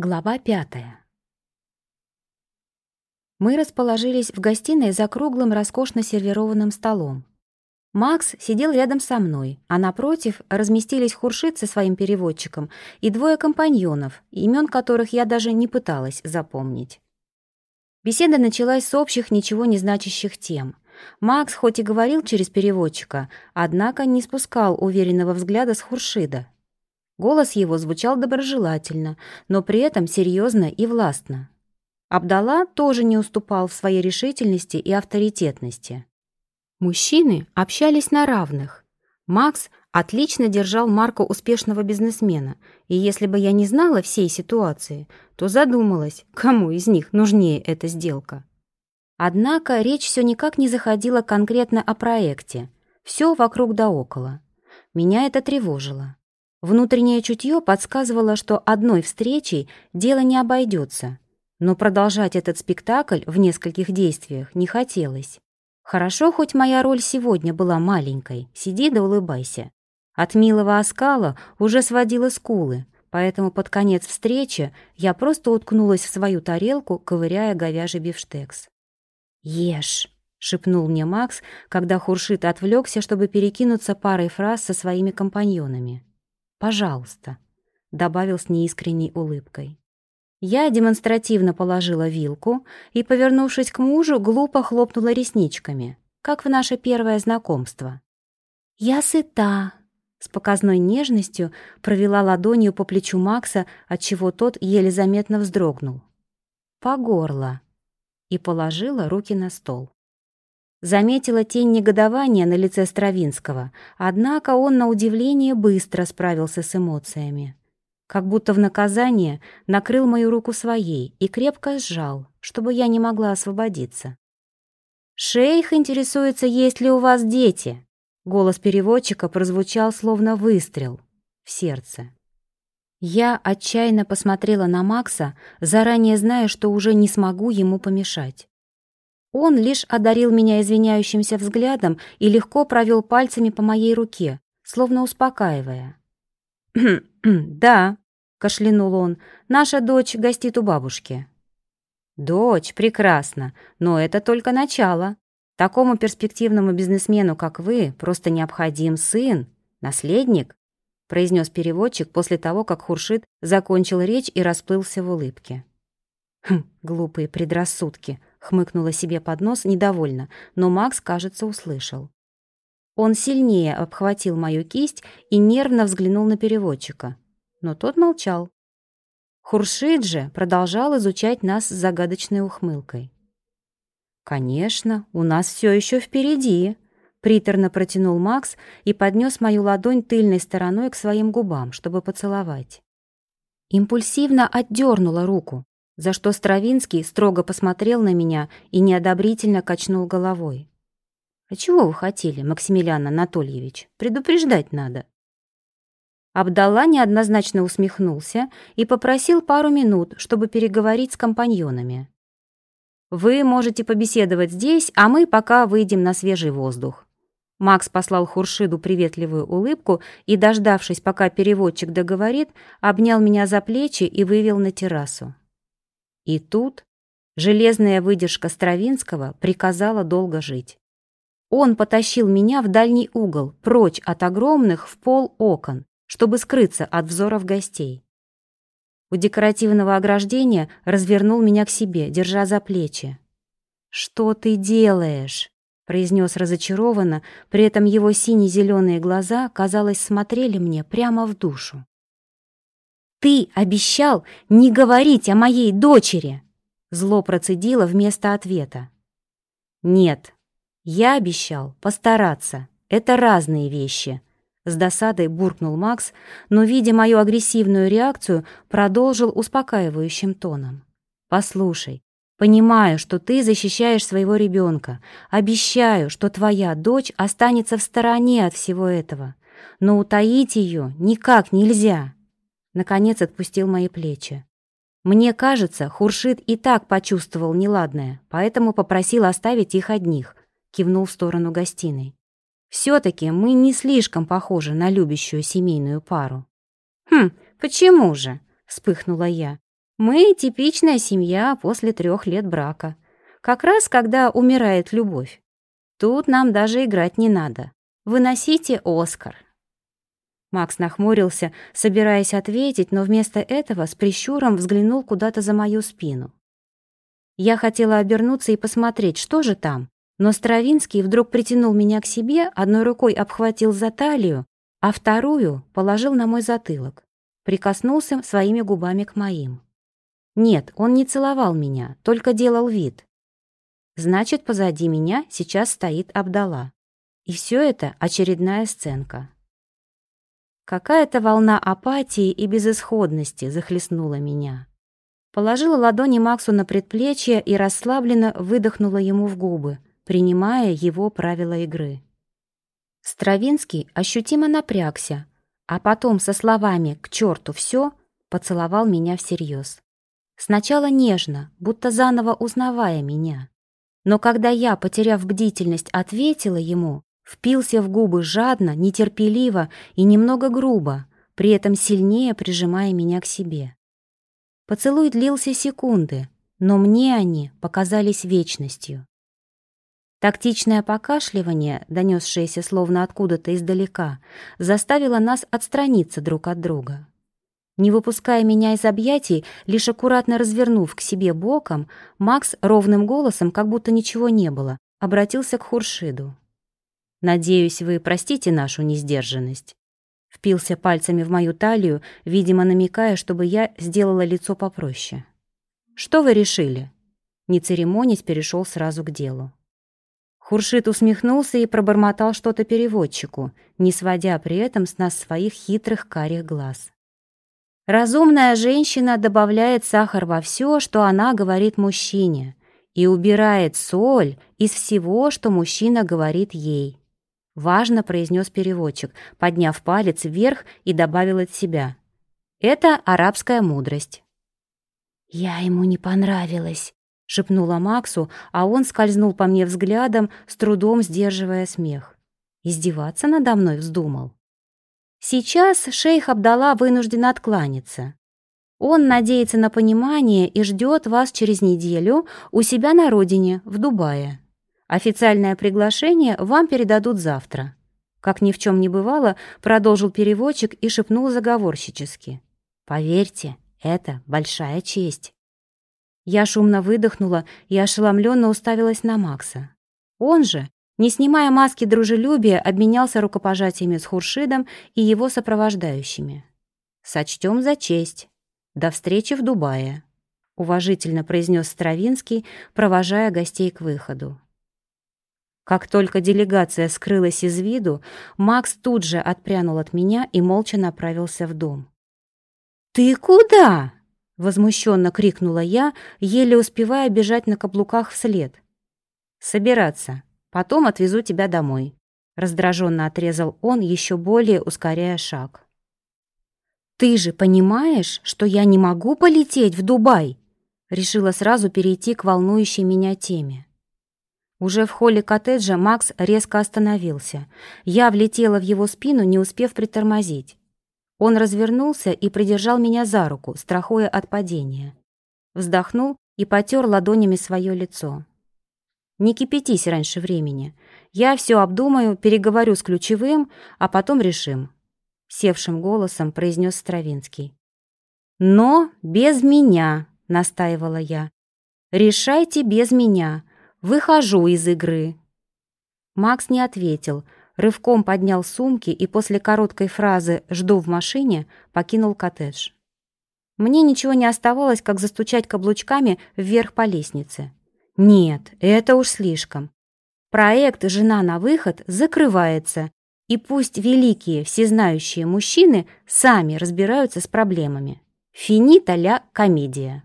Глава пятая. Мы расположились в гостиной за круглым, роскошно сервированным столом. Макс сидел рядом со мной, а напротив разместились Хуршит со своим переводчиком и двое компаньонов, имен которых я даже не пыталась запомнить. Беседа началась с общих, ничего не значащих тем. Макс хоть и говорил через переводчика, однако не спускал уверенного взгляда с Хуршида, Голос его звучал доброжелательно, но при этом серьезно и властно. Абдалла тоже не уступал в своей решительности и авторитетности. Мужчины общались на равных. Макс отлично держал марку успешного бизнесмена, и если бы я не знала всей ситуации, то задумалась, кому из них нужнее эта сделка. Однако речь все никак не заходила конкретно о проекте. Все вокруг да около. Меня это тревожило. Внутреннее чутье подсказывало, что одной встречей дело не обойдется. Но продолжать этот спектакль в нескольких действиях не хотелось. Хорошо, хоть моя роль сегодня была маленькой. Сиди да улыбайся. От милого оскала уже сводила скулы, поэтому под конец встречи я просто уткнулась в свою тарелку, ковыряя говяжий бифштекс. «Ешь!» — шепнул мне Макс, когда Хуршит отвлекся, чтобы перекинуться парой фраз со своими компаньонами. «Пожалуйста», — добавил с неискренней улыбкой. Я демонстративно положила вилку и, повернувшись к мужу, глупо хлопнула ресничками, как в наше первое знакомство. «Я сыта», — с показной нежностью провела ладонью по плечу Макса, отчего тот еле заметно вздрогнул. «По горло», и положила руки на стол. Заметила тень негодования на лице Стравинского, однако он, на удивление, быстро справился с эмоциями. Как будто в наказание накрыл мою руку своей и крепко сжал, чтобы я не могла освободиться. «Шейх интересуется, есть ли у вас дети?» Голос переводчика прозвучал, словно выстрел в сердце. Я отчаянно посмотрела на Макса, заранее зная, что уже не смогу ему помешать. Он лишь одарил меня извиняющимся взглядом и легко провел пальцами по моей руке, словно успокаивая. «Да», — кашлянул он, — «наша дочь гостит у бабушки». «Дочь, прекрасно, но это только начало. Такому перспективному бизнесмену, как вы, просто необходим сын, наследник», — произнес переводчик после того, как Хуршит закончил речь и расплылся в улыбке. «Хм, глупые предрассудки», хмыкнула себе под нос недовольно, но Макс, кажется, услышал. Он сильнее обхватил мою кисть и нервно взглянул на переводчика, но тот молчал. Хуршид же продолжал изучать нас с загадочной ухмылкой. «Конечно, у нас все еще впереди», — приторно протянул Макс и поднес мою ладонь тыльной стороной к своим губам, чтобы поцеловать. Импульсивно отдернула руку, за что Стравинский строго посмотрел на меня и неодобрительно качнул головой. «А чего вы хотели, Максимилиан Анатольевич? Предупреждать надо». Абдалла неоднозначно усмехнулся и попросил пару минут, чтобы переговорить с компаньонами. «Вы можете побеседовать здесь, а мы пока выйдем на свежий воздух». Макс послал Хуршиду приветливую улыбку и, дождавшись, пока переводчик договорит, обнял меня за плечи и вывел на террасу. И тут железная выдержка Стравинского приказала долго жить. Он потащил меня в дальний угол, прочь от огромных в пол окон, чтобы скрыться от взоров гостей. У декоративного ограждения развернул меня к себе, держа за плечи. «Что ты делаешь?» — произнес разочарованно, при этом его сине-зеленые глаза, казалось, смотрели мне прямо в душу. «Ты обещал не говорить о моей дочери!» Зло процедило вместо ответа. «Нет, я обещал постараться. Это разные вещи», — с досадой буркнул Макс, но, видя мою агрессивную реакцию, продолжил успокаивающим тоном. «Послушай, понимаю, что ты защищаешь своего ребенка. Обещаю, что твоя дочь останется в стороне от всего этого. Но утаить ее никак нельзя» наконец отпустил мои плечи. Мне кажется, Хуршит и так почувствовал неладное, поэтому попросил оставить их одних, кивнул в сторону гостиной. Все-таки мы не слишком похожи на любящую семейную пару. «Хм, почему же?» — вспыхнула я. Мы типичная семья после трех лет брака. Как раз когда умирает любовь. Тут нам даже играть не надо. Выносите Оскар. Макс нахмурился, собираясь ответить, но вместо этого с прищуром взглянул куда-то за мою спину. Я хотела обернуться и посмотреть, что же там, но Стравинский вдруг притянул меня к себе, одной рукой обхватил за талию, а вторую положил на мой затылок, прикоснулся своими губами к моим. Нет, он не целовал меня, только делал вид. Значит, позади меня сейчас стоит Абдала. И все это очередная сценка. Какая-то волна апатии и безысходности захлестнула меня. Положила ладони Максу на предплечье и расслабленно выдохнула ему в губы, принимая его правила игры. Стравинский ощутимо напрягся, а потом со словами «к черту все» поцеловал меня всерьез. Сначала нежно, будто заново узнавая меня. Но когда я, потеряв бдительность, ответила ему, впился в губы жадно, нетерпеливо и немного грубо, при этом сильнее прижимая меня к себе. Поцелуй длился секунды, но мне они показались вечностью. Тактичное покашливание, донесшееся словно откуда-то издалека, заставило нас отстраниться друг от друга. Не выпуская меня из объятий, лишь аккуратно развернув к себе боком, Макс ровным голосом, как будто ничего не было, обратился к Хуршиду. Надеюсь, вы простите нашу несдержанность. Впился пальцами в мою талию, видимо, намекая, чтобы я сделала лицо попроще. Что вы решили? Не церемонясь, перешел сразу к делу. Хуршит усмехнулся и пробормотал что-то переводчику, не сводя при этом с нас своих хитрых карих глаз. Разумная женщина добавляет сахар во все, что она говорит мужчине, и убирает соль из всего, что мужчина говорит ей. Важно произнес переводчик, подняв палец вверх и добавил от себя. Это арабская мудрость. «Я ему не понравилась», — шепнула Максу, а он скользнул по мне взглядом, с трудом сдерживая смех. Издеваться надо мной вздумал. Сейчас шейх Абдалла вынужден откланяться. Он надеется на понимание и ждет вас через неделю у себя на родине, в Дубае. Официальное приглашение вам передадут завтра». Как ни в чем не бывало, продолжил переводчик и шепнул заговорщически. «Поверьте, это большая честь». Я шумно выдохнула и ошеломленно уставилась на Макса. Он же, не снимая маски дружелюбия, обменялся рукопожатиями с Хуршидом и его сопровождающими. «Сочтем за честь. До встречи в Дубае», — уважительно произнес Стравинский, провожая гостей к выходу. Как только делегация скрылась из виду, Макс тут же отпрянул от меня и молча направился в дом. «Ты куда?» — возмущенно крикнула я, еле успевая бежать на каблуках вслед. «Собираться. Потом отвезу тебя домой», — раздраженно отрезал он, еще более ускоряя шаг. «Ты же понимаешь, что я не могу полететь в Дубай?» Решила сразу перейти к волнующей меня теме. Уже в холле коттеджа Макс резко остановился. Я влетела в его спину, не успев притормозить. Он развернулся и придержал меня за руку, страхуя от падения. Вздохнул и потер ладонями свое лицо. «Не кипятись раньше времени. Я все обдумаю, переговорю с ключевым, а потом решим», — севшим голосом произнес Стравинский. «Но без меня», — настаивала я. «Решайте без меня. Выхожу из игры». Макс не ответил, рывком поднял сумки и после короткой фразы «жду в машине» покинул коттедж. Мне ничего не оставалось, как застучать каблучками вверх по лестнице. Нет, это уж слишком. Проект «Жена на выход» закрывается, и пусть великие всезнающие мужчины сами разбираются с проблемами. Финита ля комедия.